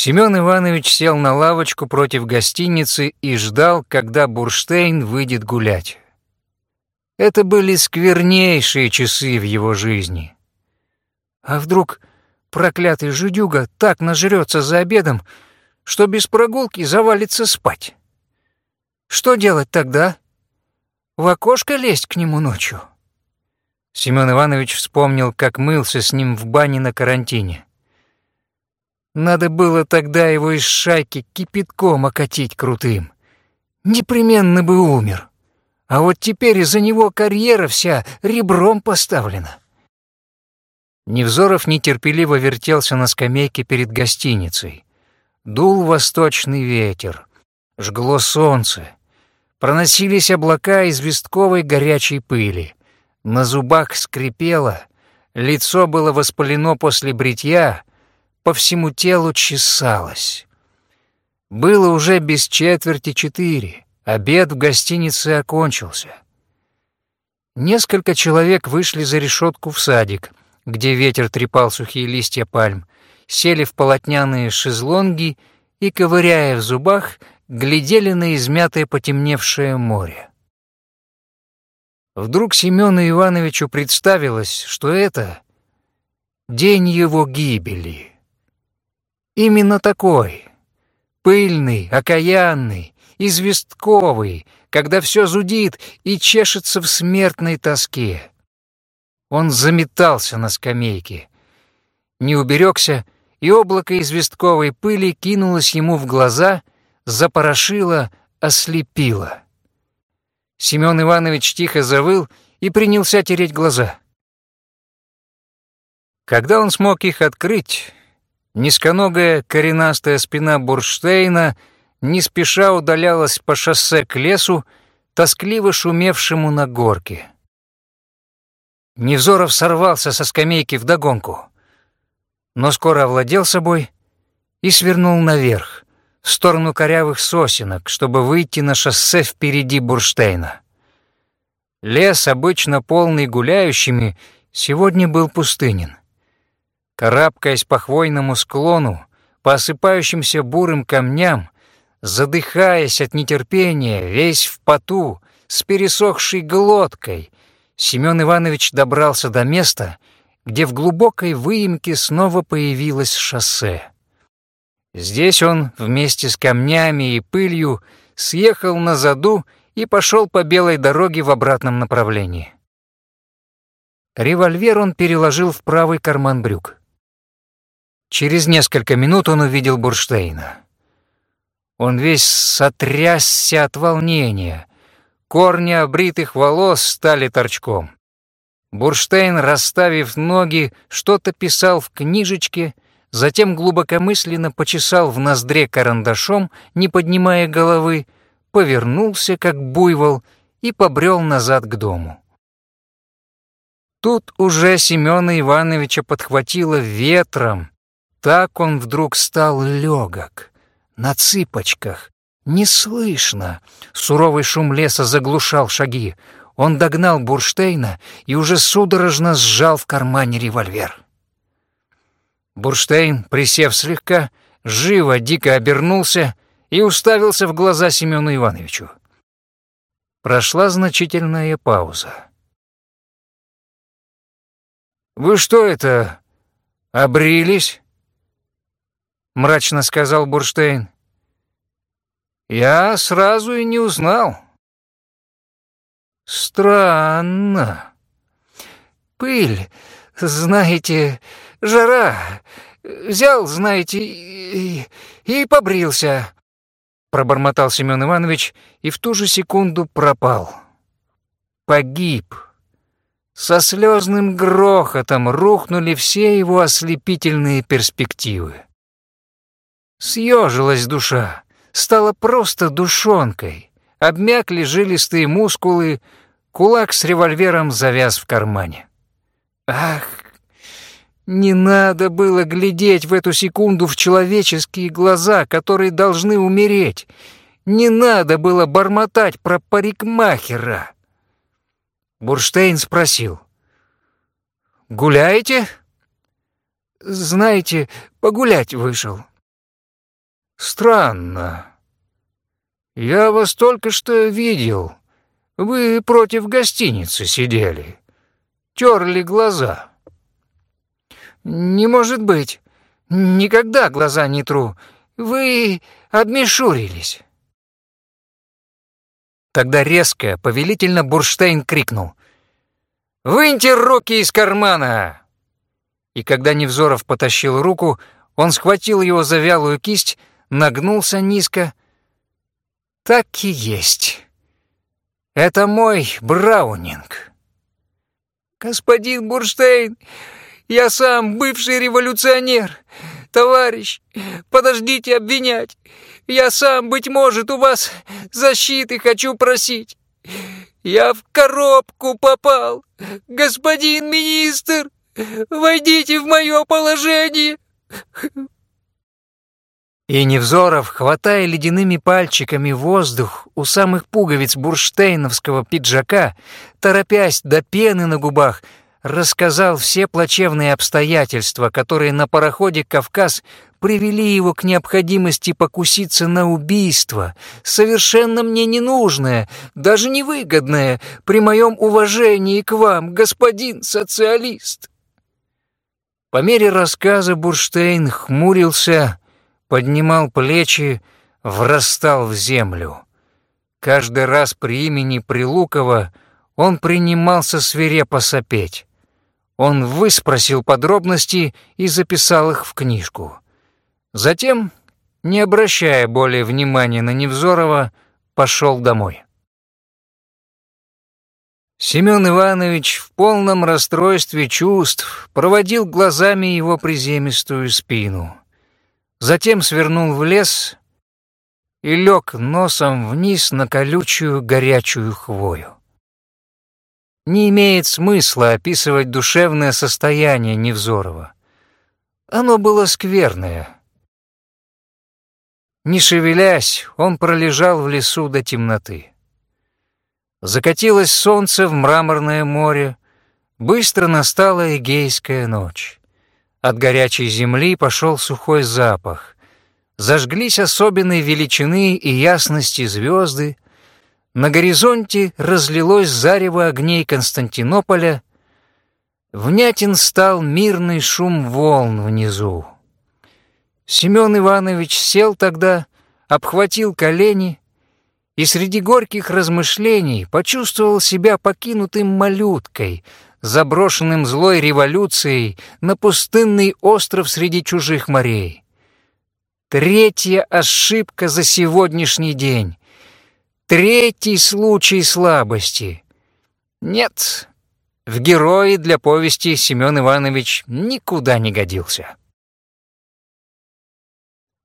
Семен Иванович сел на лавочку против гостиницы и ждал, когда Бурштейн выйдет гулять. Это были сквернейшие часы в его жизни. А вдруг проклятый жидюга так нажрется за обедом, что без прогулки завалится спать? Что делать тогда? В окошко лезть к нему ночью? Семен Иванович вспомнил, как мылся с ним в бане на карантине. Надо было тогда его из шайки кипятком окатить крутым. Непременно бы умер. А вот теперь из-за него карьера вся ребром поставлена. Невзоров нетерпеливо вертелся на скамейке перед гостиницей. Дул восточный ветер, жгло солнце. Проносились облака известковой горячей пыли. На зубах скрипело, лицо было воспалено после бритья, по всему телу чесалось. Было уже без четверти четыре, обед в гостинице окончился. Несколько человек вышли за решетку в садик, где ветер трепал сухие листья пальм, сели в полотняные шезлонги и, ковыряя в зубах, глядели на измятое потемневшее море. Вдруг Семену Ивановичу представилось, что это день его гибели. Именно такой, пыльный, окаянный, известковый, когда все зудит и чешется в смертной тоске. Он заметался на скамейке, не уберегся, и облако известковой пыли кинулось ему в глаза, запорошило, ослепило. Семен Иванович тихо завыл и принялся тереть глаза. Когда он смог их открыть, низконогая коренастая спина Бурштейна не спеша удалялась по шоссе к лесу, тоскливо шумевшему на горке. Невзоров сорвался со скамейки вдогонку, но скоро овладел собой и свернул наверх, в сторону корявых сосенок, чтобы выйти на шоссе впереди Бурштейна. Лес, обычно полный гуляющими, сегодня был пустынен. Карабкаясь по хвойному склону, по осыпающимся бурым камням, задыхаясь от нетерпения, весь в поту, с пересохшей глоткой, Семен Иванович добрался до места, где в глубокой выемке снова появилось шоссе. Здесь он вместе с камнями и пылью съехал на заду и пошел по белой дороге в обратном направлении. Револьвер он переложил в правый карман брюк. Через несколько минут он увидел Бурштейна. Он весь сотрясся от волнения, Корни обритых волос стали торчком. Бурштейн, расставив ноги, что-то писал в книжечке, затем глубокомысленно почесал в ноздре карандашом, не поднимая головы, повернулся, как буйвол, и побрел назад к дому. Тут уже Семена Ивановича подхватило ветром. Так он вдруг стал легок, на цыпочках, не слышно. Суровый шум леса заглушал шаги. Он догнал Бурштейна и уже судорожно сжал в кармане револьвер. Бурштейн, присев слегка, живо, дико обернулся и уставился в глаза Семену Ивановичу. Прошла значительная пауза. «Вы что это, обрились?» — мрачно сказал Бурштейн. Я сразу и не узнал. Странно. Пыль, знаете, жара. Взял, знаете, и, и побрился. Пробормотал Семен Иванович и в ту же секунду пропал. Погиб. Со слезным грохотом рухнули все его ослепительные перспективы. Съежилась душа стала просто душонкой. Обмякли жилистые мускулы, кулак с револьвером завяз в кармане. Ах, не надо было глядеть в эту секунду в человеческие глаза, которые должны умереть. Не надо было бормотать про парикмахера. Бурштейн спросил. «Гуляете?» «Знаете, погулять вышел». «Странно. Я вас только что видел. Вы против гостиницы сидели, терли глаза». «Не может быть. Никогда глаза не тру. Вы обмешурились». Тогда резко, повелительно Бурштейн крикнул. «Выньте руки из кармана!» И когда Невзоров потащил руку, он схватил его за вялую кисть, нагнулся низко. «Так и есть. Это мой Браунинг». «Господин Бурштейн, я сам бывший революционер. Товарищ, подождите обвинять. Я сам, быть может, у вас защиты хочу просить. Я в коробку попал. Господин министр, войдите в мое положение. И Невзоров, хватая ледяными пальчиками воздух у самых пуговиц бурштейновского пиджака, торопясь до пены на губах, рассказал все плачевные обстоятельства, которые на пароходе «Кавказ» привели его к необходимости покуситься на убийство, совершенно мне ненужное, даже невыгодное, при моем уважении к вам, господин социалист. По мере рассказа Бурштейн хмурился, поднимал плечи, врастал в землю. Каждый раз при имени Прилукова он принимался свирепо сопеть. Он выспросил подробности и записал их в книжку. Затем, не обращая более внимания на Невзорова, пошел домой. Семен Иванович в полном расстройстве чувств проводил глазами его приземистую спину. Затем свернул в лес и лег носом вниз на колючую горячую хвою. Не имеет смысла описывать душевное состояние Невзорова. Оно было скверное. Не шевелясь, он пролежал в лесу до темноты. Закатилось солнце в мраморное море, быстро настала эгейская ночь. От горячей земли пошел сухой запах. Зажглись особенной величины и ясности звезды — на горизонте разлилось зарево огней Константинополя, внятен стал мирный шум волн внизу. Семен Иванович сел тогда, обхватил колени и среди горьких размышлений почувствовал себя покинутым малюткой, заброшенным злой революцией на пустынный остров среди чужих морей. Третья ошибка за сегодняшний день. Третий случай слабости. Нет, в герои для повести Семен Иванович никуда не годился.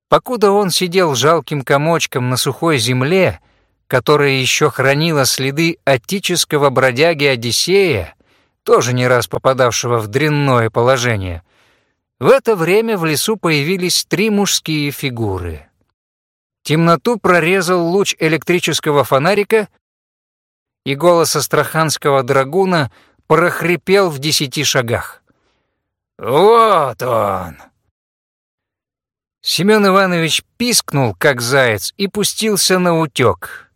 Покуда он сидел жалким комочком на сухой земле, которая еще хранила следы отеческого бродяги Одиссея, тоже не раз попадавшего в дрянное положение, в это время в лесу появились три мужские фигуры — Темноту прорезал луч электрического фонарика, и голос астраханского драгуна прохрипел в десяти шагах. «Вот он!» Семен Иванович пискнул, как заяц, и пустился на утек.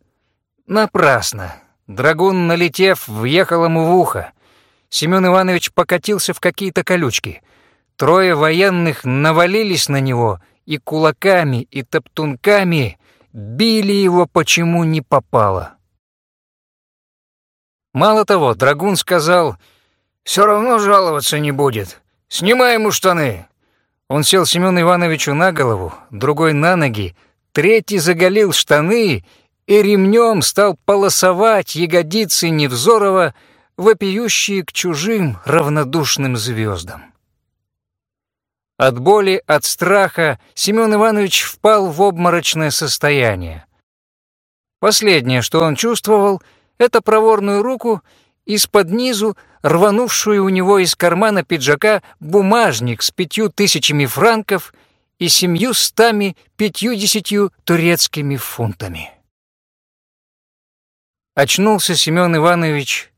Напрасно. Драгун, налетев, въехал ему в ухо. Семен Иванович покатился в какие-то колючки. Трое военных навалились на него и кулаками, и топтунками били его почему не попало. Мало того, Драгун сказал, «Все равно жаловаться не будет. Снимай ему штаны». Он сел Семену Ивановичу на голову, другой на ноги, третий заголил штаны и ремнем стал полосовать ягодицы Невзорова, вопиющие к чужим равнодушным звездам. От боли, от страха Семен Иванович впал в обморочное состояние. Последнее, что он чувствовал, это проворную руку из-под низу, рванувшую у него из кармана пиджака бумажник с пятью тысячами франков и семью стами пятьюдесятью турецкими фунтами. Очнулся Семен Иванович.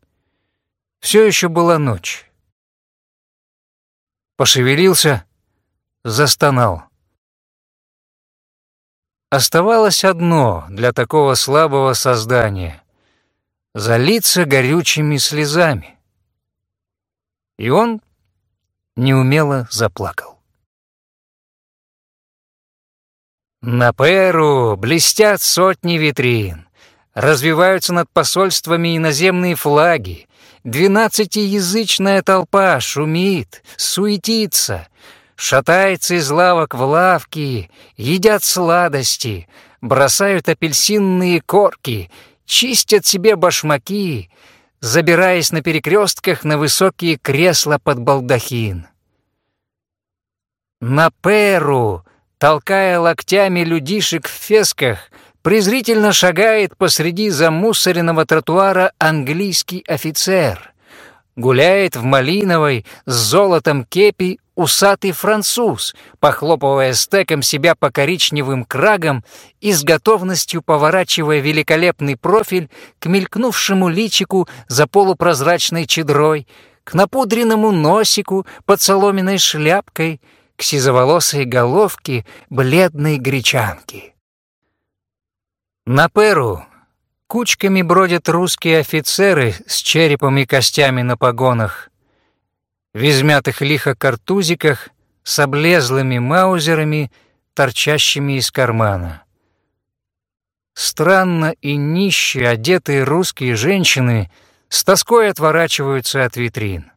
Все еще была ночь. Пошевелился — застонал. Оставалось одно для такого слабого создания — залиться горючими слезами. И он неумело заплакал. На Перу блестят сотни витрин, развиваются над посольствами иноземные флаги, двенадцатиязычная толпа шумит, суетится, шатается из лавок в лавки, едят сладости, бросают апельсинные корки, чистят себе башмаки, забираясь на перекрестках на высокие кресла под балдахин. На Перу, толкая локтями людишек в фесках, презрительно шагает посреди замусоренного тротуара английский офицер. Гуляет в малиновой с золотом кепи усатый француз, похлопывая стеком себя по коричневым крагам и с готовностью поворачивая великолепный профиль к мелькнувшему личику за полупрозрачной чедрой, к напудренному носику под соломенной шляпкой, к сизоволосой головке бледной гречанки. На Перу кучками бродят русские офицеры с черепом и костями на погонах, в измятых лихо картузиках с облезлыми маузерами, торчащими из кармана. Странно и нище одетые русские женщины с тоской отворачиваются от витрин.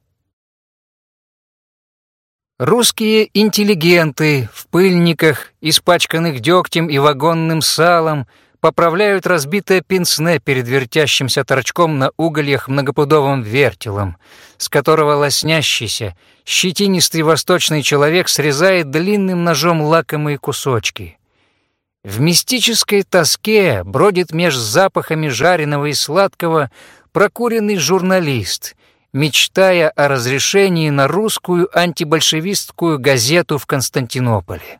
Русские интеллигенты в пыльниках, испачканных дегтем и вагонным салом, поправляют разбитое пенсне перед вертящимся торчком на угольях многопудовым вертелом, с которого лоснящийся, щетинистый восточный человек срезает длинным ножом лакомые кусочки. В мистической тоске бродит меж запахами жареного и сладкого прокуренный журналист, мечтая о разрешении на русскую антибольшевистскую газету в Константинополе.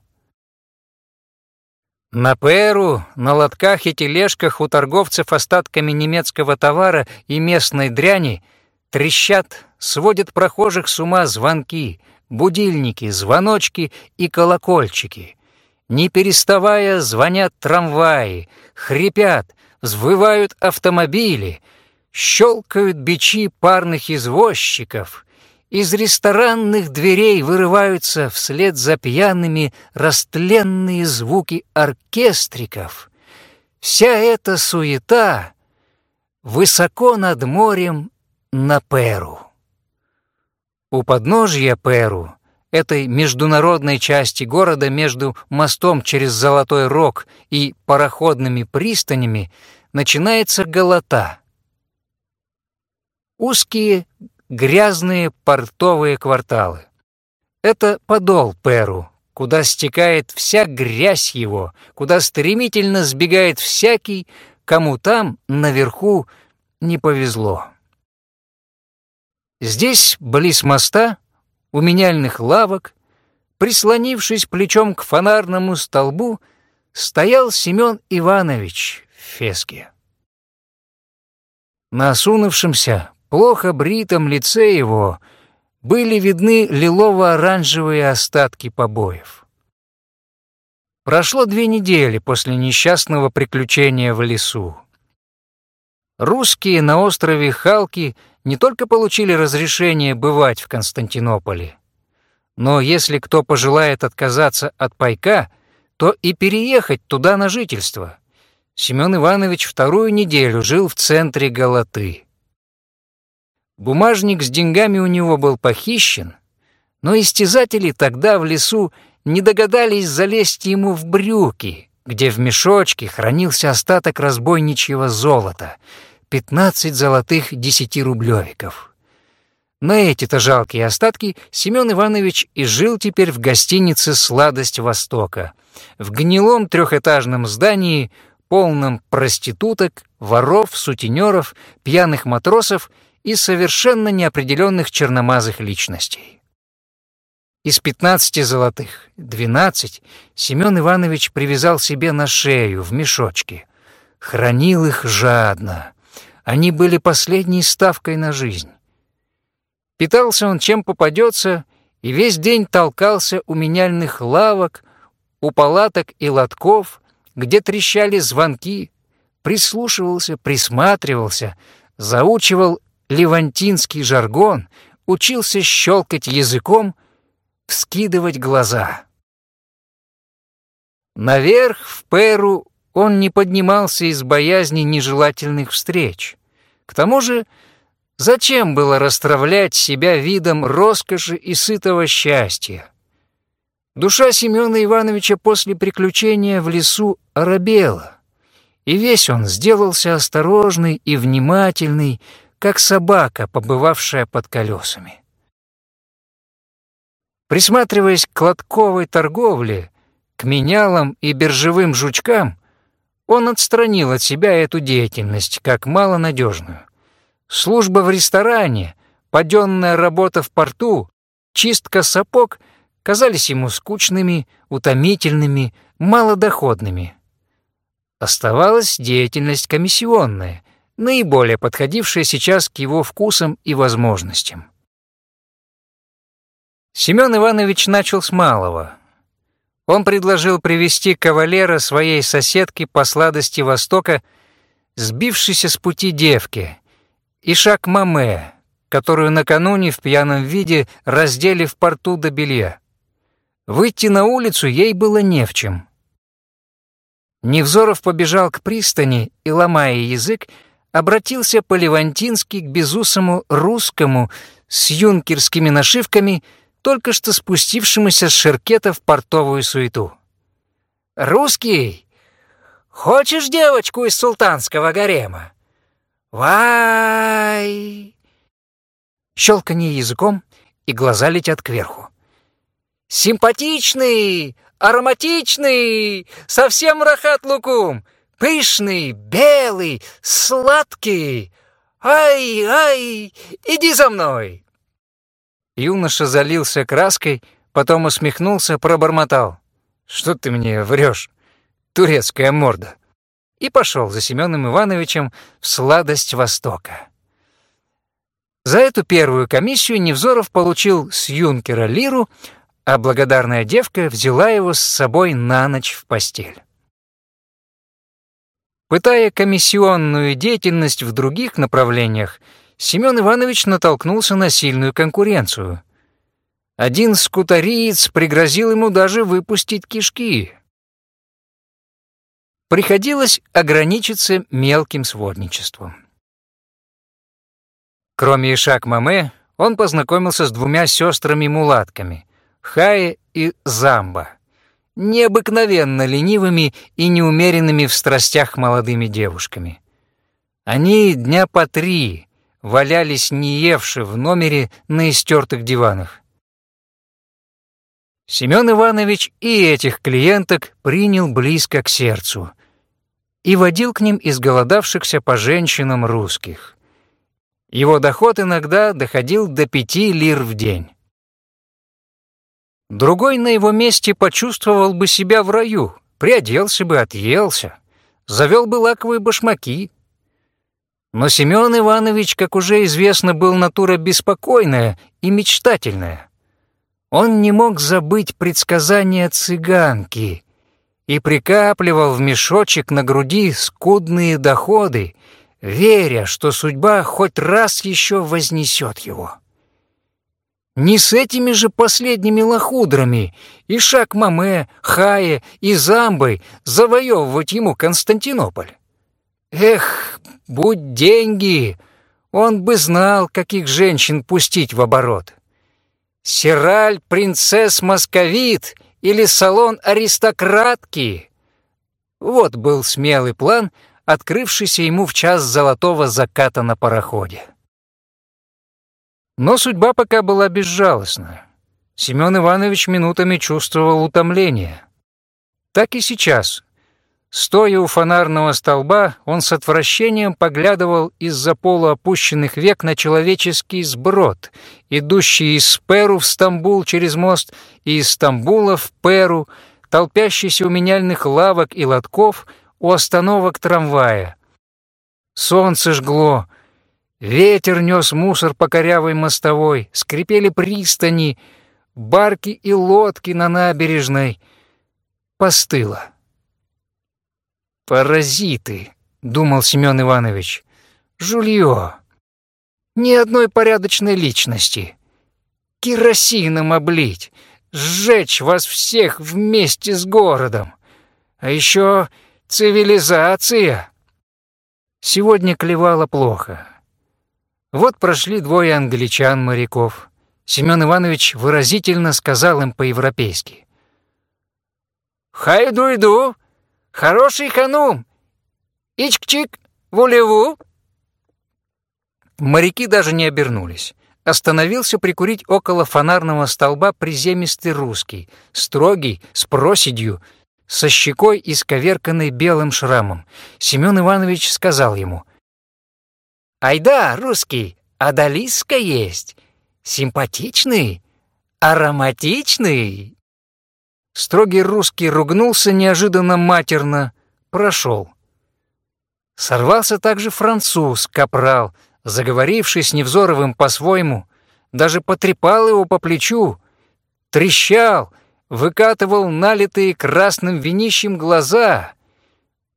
На Перу, на лотках и тележках у торговцев остатками немецкого товара и местной дряни трещат, сводят прохожих с ума звонки, будильники, звоночки и колокольчики. Не переставая звонят трамваи, хрипят, взвывают автомобили, щелкают бичи парных извозчиков — из ресторанных дверей вырываются вслед за пьяными растленные звуки оркестриков. Вся эта суета высоко над морем на Перу. У подножья Перу, этой международной части города между мостом через Золотой Рог и пароходными пристанями, начинается голота. Узкие грязные портовые кварталы. Это подол Перу, куда стекает вся грязь его, куда стремительно сбегает всякий, кому там, наверху, не повезло. Здесь, близ моста, у меняльных лавок, прислонившись плечом к фонарному столбу, стоял Семен Иванович в феске. На осунувшемся, плохо бритом лице его были видны лилово-оранжевые остатки побоев. Прошло две недели после несчастного приключения в лесу. Русские на острове Халки не только получили разрешение бывать в Константинополе, но если кто пожелает отказаться от пайка, то и переехать туда на жительство. Семен Иванович вторую неделю жил в центре Галаты. Бумажник с деньгами у него был похищен, но истязатели тогда в лесу не догадались залезть ему в брюки, где в мешочке хранился остаток разбойничьего золота — 15 золотых десятирублевиков. На эти-то жалкие остатки Семен Иванович и жил теперь в гостинице «Сладость Востока», в гнилом трехэтажном здании, полном проституток, воров, сутенеров, пьяных матросов и совершенно неопределенных черномазых личностей. Из 15 золотых 12 Семен Иванович привязал себе на шею в мешочке. Хранил их жадно. Они были последней ставкой на жизнь. Питался он чем попадется и весь день толкался у меняльных лавок, у палаток и лотков, где трещали звонки, прислушивался, присматривался, заучивал левантинский жаргон, учился щелкать языком, вскидывать глаза. Наверх, в Перу, он не поднимался из боязни нежелательных встреч. К тому же, зачем было расстравлять себя видом роскоши и сытого счастья? Душа Семена Ивановича после приключения в лесу оробела, и весь он сделался осторожный и внимательный, как собака, побывавшая под колесами. Присматриваясь к лотковой торговле, к менялам и биржевым жучкам, он отстранил от себя эту деятельность как малонадежную. Служба в ресторане, паденная работа в порту, чистка сапог казались ему скучными, утомительными, малодоходными. Оставалась деятельность комиссионная, наиболее подходившая сейчас к его вкусам и возможностям. Семен Иванович начал с малого. Он предложил привести кавалера своей соседки по сладости Востока, сбившейся с пути девки, Ишак Маме, которую накануне в пьяном виде раздели в порту до белья. Выйти на улицу ей было не в чем. Невзоров побежал к пристани и, ломая язык, обратился по-левантински к безусому русскому с юнкерскими нашивками — только что спустившемуся с шеркета в портовую суету. «Русский, хочешь девочку из султанского гарема? Вай!» Щелканье языком, и глаза летят кверху. «Симпатичный, ароматичный, совсем рахат лукум, пышный, белый, сладкий. Ай, ай, иди за мной!» Юноша залился краской, потом усмехнулся, пробормотал. «Что ты мне врешь, турецкая морда?» И пошел за Семеном Ивановичем в сладость Востока. За эту первую комиссию Невзоров получил с юнкера лиру, а благодарная девка взяла его с собой на ночь в постель. Пытая комиссионную деятельность в других направлениях, Семен Иванович натолкнулся на сильную конкуренцию. Один скутариец пригрозил ему даже выпустить кишки. Приходилось ограничиться мелким сводничеством. Кроме Ишак Маме, он познакомился с двумя сестрами-мулатками — Хае и Замба, необыкновенно ленивыми и неумеренными в страстях молодыми девушками. Они дня по три валялись неевши в номере на истертых диванах. Семен Иванович и этих клиенток принял близко к сердцу и водил к ним изголодавшихся по женщинам русских. Его доход иногда доходил до пяти лир в день. Другой на его месте почувствовал бы себя в раю, приоделся бы, отъелся, завел бы лаковые башмаки, но Семен Иванович, как уже известно, был натура беспокойная и мечтательная. Он не мог забыть предсказания цыганки и прикапливал в мешочек на груди скудные доходы, веря, что судьба хоть раз еще вознесет его. Не с этими же последними лохудрами и Шак Маме, Хае и Замбой завоевывать ему Константинополь. Эх, будь деньги, он бы знал, каких женщин пустить в оборот. Сираль принцесс московит или салон аристократки. Вот был смелый план, открывшийся ему в час золотого заката на пароходе. Но судьба пока была безжалостна. Семен Иванович минутами чувствовал утомление. Так и сейчас, Стоя у фонарного столба, он с отвращением поглядывал из-за пола опущенных век на человеческий сброд, идущий из Перу в Стамбул через мост и из Стамбула в Перу, толпящийся у меняльных лавок и лотков у остановок трамвая. Солнце жгло, ветер нес мусор по корявой мостовой, скрипели пристани, барки и лодки на набережной. Постыло. «Паразиты», — думал Семен Иванович. «Жулье. Ни одной порядочной личности. Керосином облить, сжечь вас всех вместе с городом. А еще цивилизация». Сегодня клевало плохо. Вот прошли двое англичан-моряков. Семен Иванович выразительно сказал им по-европейски. «Хайду-иду! Хороший ханум! Ичк-чик! Вулеву!» Моряки даже не обернулись. Остановился прикурить около фонарного столба приземистый русский, строгий, с проседью, со щекой, исковерканной белым шрамом. Семен Иванович сказал ему — Айда, русский, адалиска есть. Симпатичный, ароматичный. Строгий русский ругнулся неожиданно матерно, прошел. Сорвался также француз, капрал, заговоривший с Невзоровым по-своему, даже потрепал его по плечу, трещал, выкатывал налитые красным винищем глаза.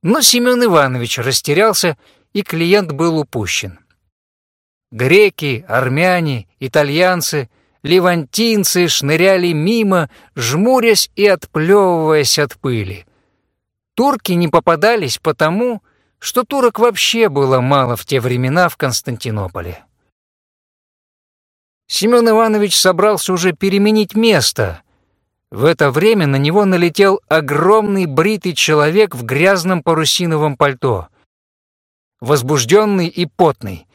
Но Семен Иванович растерялся и клиент был упущен. Греки, армяне, итальянцы, левантинцы шныряли мимо, жмурясь и отплевываясь от пыли. Турки не попадались потому, что турок вообще было мало в те времена в Константинополе. Семен Иванович собрался уже переменить место. В это время на него налетел огромный бритый человек в грязном парусиновом пальто возбужденный и потный.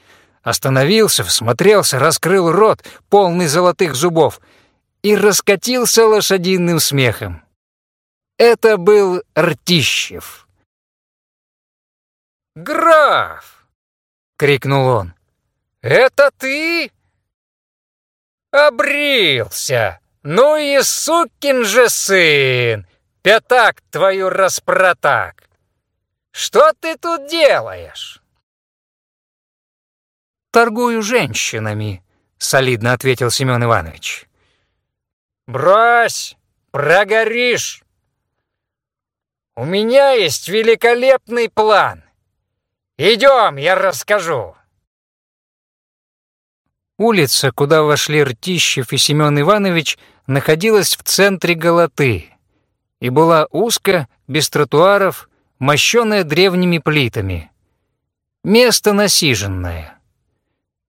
Остановился, всмотрелся, раскрыл рот, полный золотых зубов, и раскатился лошадиным смехом. Это был Ртищев. «Граф!» — крикнул он. «Это ты?» «Обрился! Ну и сукин же сын! Пятак твою распротак! Что ты тут делаешь?» «Торгую женщинами», — солидно ответил Семен Иванович. «Брось, прогоришь! У меня есть великолепный план. Идем, я расскажу». Улица, куда вошли Ртищев и Семен Иванович, находилась в центре Галаты и была узко, без тротуаров, мощенная древними плитами. Место насиженное.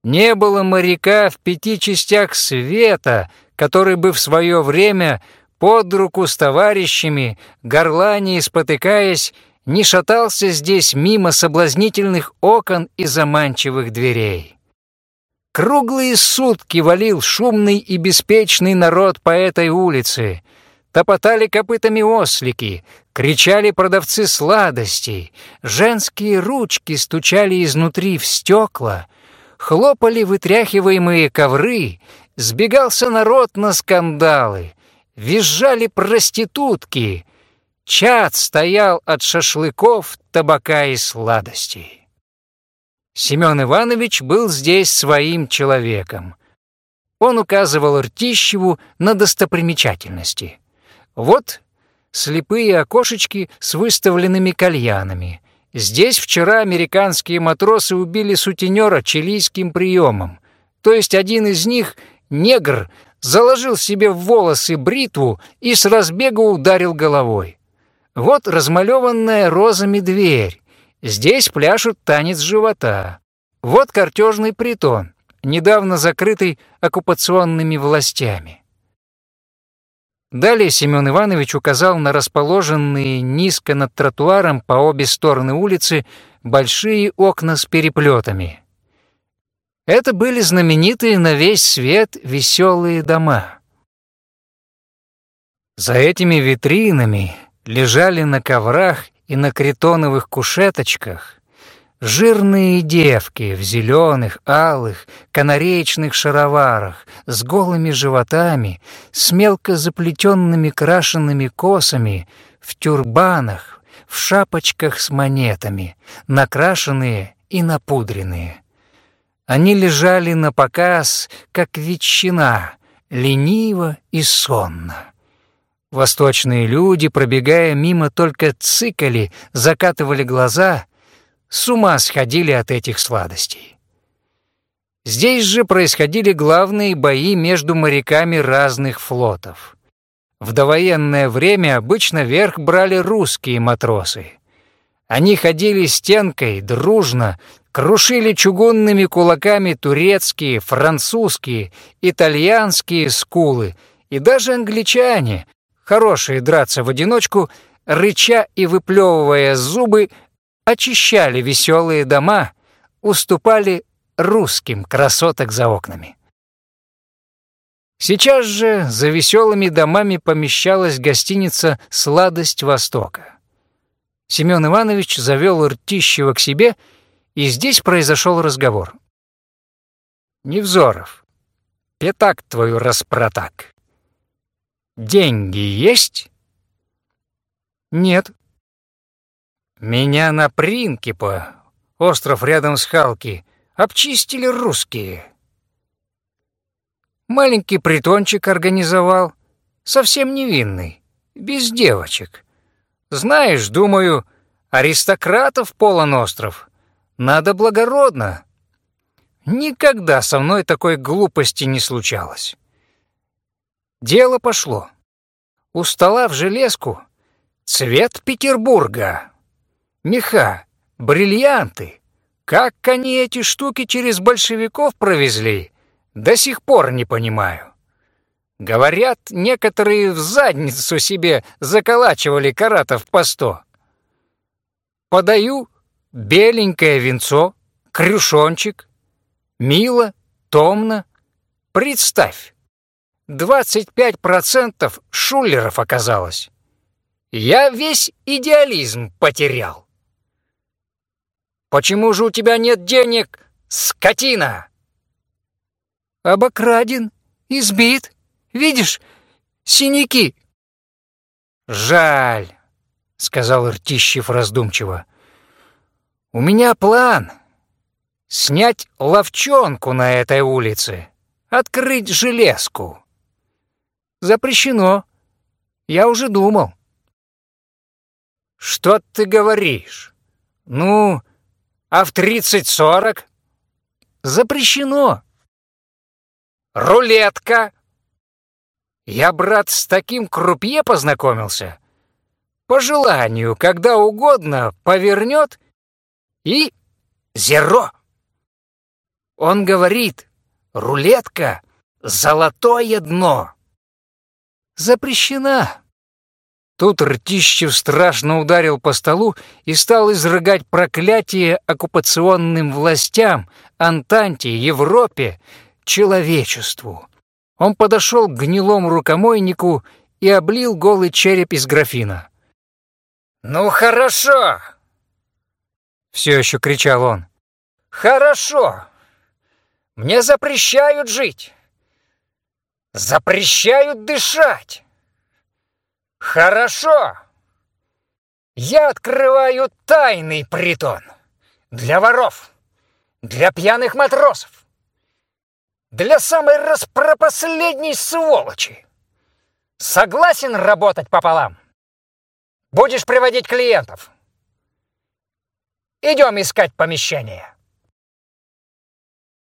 Не было моряка в пяти частях света, который бы в свое время под руку с товарищами, горлани спотыкаясь, не шатался здесь мимо соблазнительных окон и заманчивых дверей. Круглые сутки валил шумный и беспечный народ по этой улице, топотали копытами ослики, кричали продавцы сладостей, женские ручки стучали изнутри в стекла, хлопали вытряхиваемые ковры, сбегался народ на скандалы, визжали проститутки, чад стоял от шашлыков, табака и сладостей. Семен Иванович был здесь своим человеком. Он указывал Ртищеву на достопримечательности — вот слепые окошечки с выставленными кальянами. Здесь вчера американские матросы убили сутенера чилийским приемом. То есть один из них, негр, заложил себе в волосы бритву и с разбегу ударил головой. Вот размалеванная розами дверь. Здесь пляшут танец живота. Вот картежный притон, недавно закрытый оккупационными властями. Далее Семен Иванович указал на расположенные низко над тротуаром по обе стороны улицы большие окна с переплетами. Это были знаменитые на весь свет веселые дома. За этими витринами лежали на коврах и на критоновых кушеточках Жирные девки в зеленых, алых, канареечных шароварах, с голыми животами, с мелко заплетенными крашенными косами, в тюрбанах, в шапочках с монетами, накрашенные и напудренные. Они лежали на показ, как ветчина, лениво и сонно. Восточные люди, пробегая мимо, только цикали, закатывали глаза, с ума сходили от этих сладостей. Здесь же происходили главные бои между моряками разных флотов. В довоенное время обычно верх брали русские матросы. Они ходили стенкой, дружно, крушили чугунными кулаками турецкие, французские, итальянские скулы и даже англичане, хорошие драться в одиночку, рыча и выплевывая зубы, очищали веселые дома, уступали русским красоток за окнами. Сейчас же за веселыми домами помещалась гостиница «Сладость Востока». Семен Иванович завел Ртищева к себе, и здесь произошел разговор. «Невзоров, пятак твою распротак. Деньги есть?» «Нет». «Меня на Принкипо, остров рядом с Халки, обчистили русские». Маленький притончик организовал, совсем невинный, без девочек. Знаешь, думаю, аристократов полон остров. Надо благородно. Никогда со мной такой глупости не случалось. Дело пошло. У стола в железку цвет Петербурга, меха, бриллианты. Как они эти штуки через большевиков провезли, до сих пор не понимаю. Говорят, некоторые в задницу себе заколачивали каратов по сто. Подаю беленькое венцо, крюшончик. Мило, томно. Представь, 25% шулеров оказалось. Я весь идеализм потерял. Почему же у тебя нет денег, скотина? Обокраден, избит. Видишь, синяки. Жаль, сказал Ртищев раздумчиво. У меня план снять ловчонку на этой улице, открыть железку. Запрещено. Я уже думал. Что ты говоришь? Ну, а в тридцать-сорок? Запрещено. Рулетка. Я, брат, с таким крупье познакомился. По желанию, когда угодно, повернет и зеро. Он говорит, рулетка — золотое дно. Запрещена. Тут Ртищев страшно ударил по столу и стал изрыгать проклятие оккупационным властям, Антанте, Европе, человечеству. Он подошел к гнилому рукомойнику и облил голый череп из графина. «Ну хорошо!» Все еще кричал он. «Хорошо! Мне запрещают жить! Запрещают дышать! Хорошо! Я открываю тайный притон для воров, для пьяных матросов, для самой распропоследней сволочи. Согласен работать пополам? Будешь приводить клиентов. Идем искать помещение.